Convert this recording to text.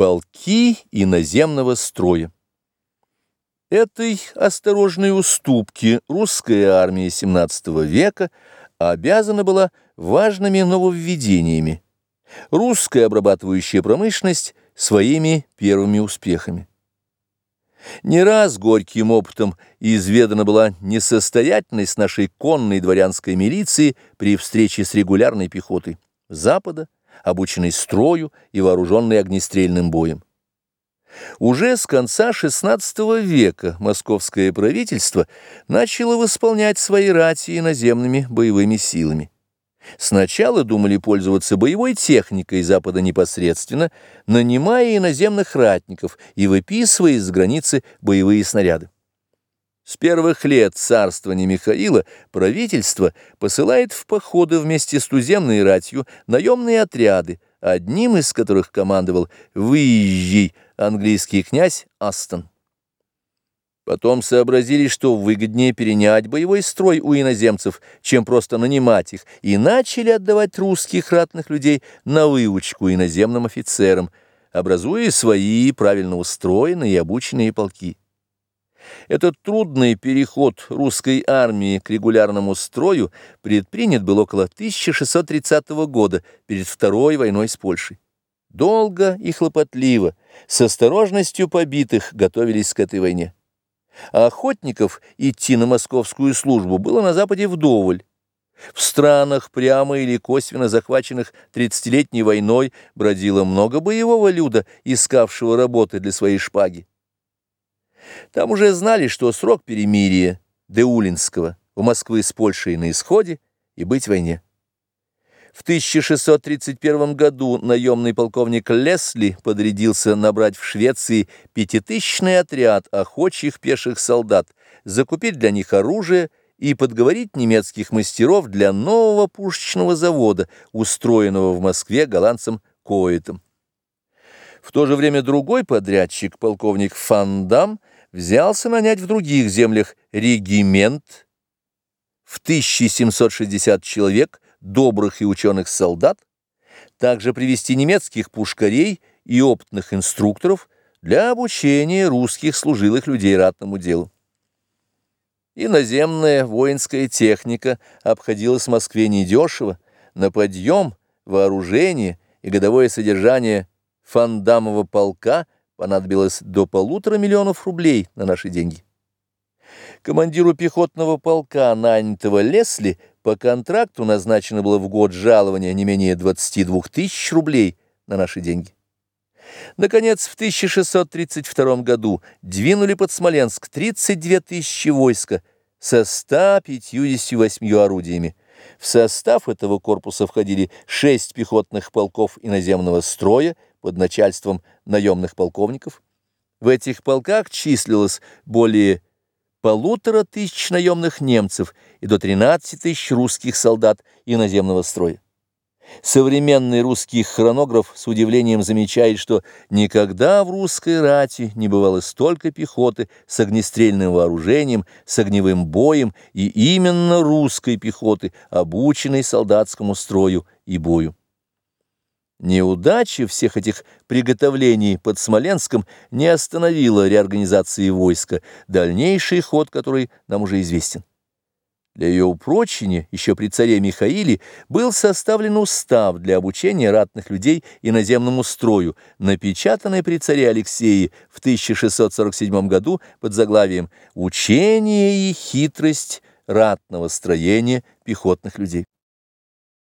Полки иноземного строя. Этой осторожной уступки русская армия XVII века обязана была важными нововведениями. Русская обрабатывающая промышленность своими первыми успехами. Не раз горьким опытом изведана была несостоятельность нашей конной дворянской милиции при встрече с регулярной пехотой Запада, обученной строю и вооруженной огнестрельным боем. Уже с конца XVI века московское правительство начало восполнять свои рати иноземными боевыми силами. Сначала думали пользоваться боевой техникой Запада непосредственно, нанимая иноземных ратников и выписывая из границы боевые снаряды. С первых лет царствования Михаила правительство посылает в походы вместе с туземной ратью наемные отряды, одним из которых командовал выезжий английский князь Астон. Потом сообразили, что выгоднее перенять боевой строй у иноземцев, чем просто нанимать их, и начали отдавать русских ратных людей на выучку иноземным офицерам, образуя свои правильно устроенные и обученные полки. Этот трудный переход русской армии к регулярному строю предпринят был около 1630 года перед Второй войной с Польшей. Долго и хлопотливо, с осторожностью побитых готовились к этой войне. А охотников идти на московскую службу было на Западе вдоволь. В странах, прямо или косвенно захваченных тридцатилетней войной, бродило много боевого люда, искавшего работы для своей шпаги. Там уже знали, что срок перемирия Деулинского у Москвы с Польшей на исходе и быть в войне. В 1631 году наемный полковник Лесли подрядился набрать в Швеции пятитысячный отряд охочих пеших солдат, закупить для них оружие и подговорить немецких мастеров для нового пушечного завода, устроенного в Москве голландцем Коэтом. В то же время другой подрядчик, полковник Фандам, взялся нанять в других землях регимент. В 1760 человек, добрых и ученых солдат, также привести немецких пушкарей и опытных инструкторов для обучения русских служилых людей ратному делу. Иноземная воинская техника обходилась в Москве недешево, на подъем, вооружение и годовое содержание фандамового полка понадобилось до полутора миллионов рублей на наши деньги. Командиру пехотного полка, нанятого Лесли, по контракту назначено было в год жалования не менее 22 тысяч рублей на наши деньги. Наконец, в 1632 году двинули под Смоленск 32 тысячи войска со 158 орудиями. В состав этого корпуса входили шесть пехотных полков иноземного строя под начальством наемных полковников. В этих полках числилось более полутора тысяч наемных немцев и до 13 тысяч русских солдат иноземного строя. Современный русский хронограф с удивлением замечает, что никогда в русской рати не бывало столько пехоты с огнестрельным вооружением, с огневым боем и именно русской пехоты, обученной солдатскому строю и бою. Неудача всех этих приготовлений под Смоленском не остановила реорганизации войска, дальнейший ход которой нам уже известен. Для ее упрочения еще при царе Михаиле был составлен устав для обучения ратных людей иноземному строю, напечатанный при царе Алексее в 1647 году под заглавием «Учение и хитрость ратного строения пехотных людей».